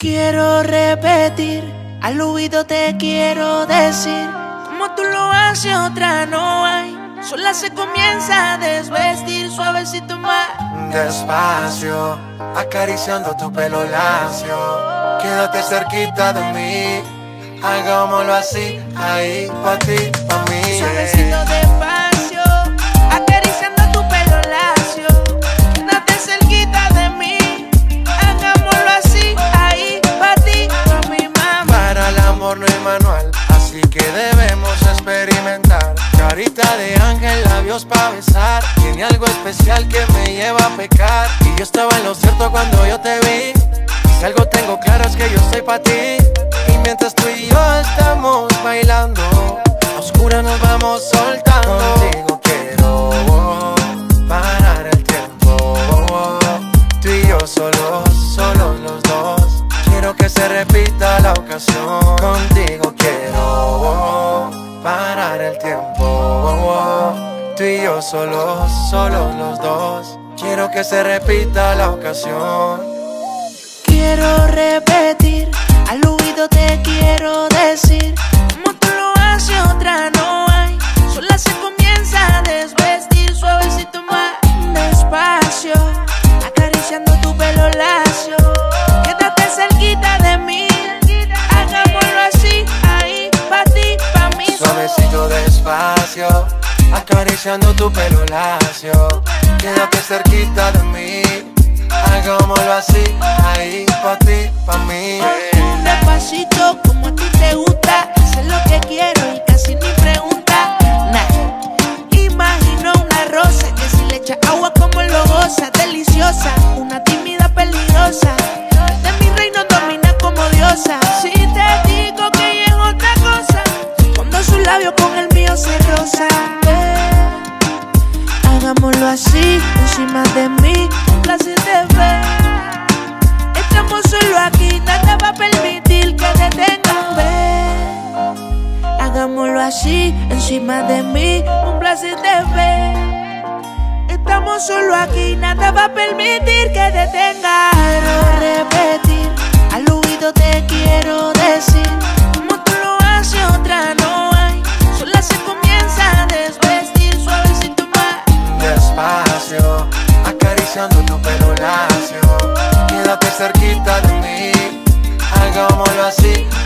Quiero repetir, al oído te quiero decir, como tú lo haces otra no hay. Sola se comienza a desvestir suavecito más. Despacio, acariciando tu pelo lacio. Quédate cerquita de mí. Hagámoslo así, ahí, pa' ti, pa' mí. Suavecito despacio, labios para besar. Tiene algo especial que me lleva a pecar. Y yo estaba en lo cierto cuando yo te vi. Si algo tengo claro es que yo soy para ti. Y mientras tú y yo estamos bailando, a oscura nos vamos soltando. Contigo quiero parar el tiempo. Tú y yo solos, solos los dos. Quiero que se repita la ocasión. Contigo quiero parar el tiempo. Tú y yo solos, solos los dos. Quiero que se repita la ocasión. Quiero repetir, al oído te quiero decir, como tú lo haces otra no hay. Sola se comienza a desvestir suavecito más despacio, acariciando tu pelo lacio. Quédate cerquita de mí, hagámoslo así, ahí, pa' ti, pa' mí. Suavecito despacio, acariciando tu pelo lacio. Quédate cerquita de mí. Hagámoslo así, ahí, pa' ti, pa' mí. Un despacito como a ti te gusta, sé lo que quiero y casi ni pregunta. Nah. Imagino una rosa que si le echa agua como lo goza, deliciosa, una tímida peligrosa. De mi reino domina como diosa. Si te digo que es otra cosa, cuando su labio con el mío se roza. Hagámoslo así, encima de mí, un placer de ver. Estamos solo aquí, nada va a permitir que detengan ver. Hagámoslo así, encima de mí, un placer de ver. Estamos solo aquí, nada va a permitir que detengan. Quiero repetir, see.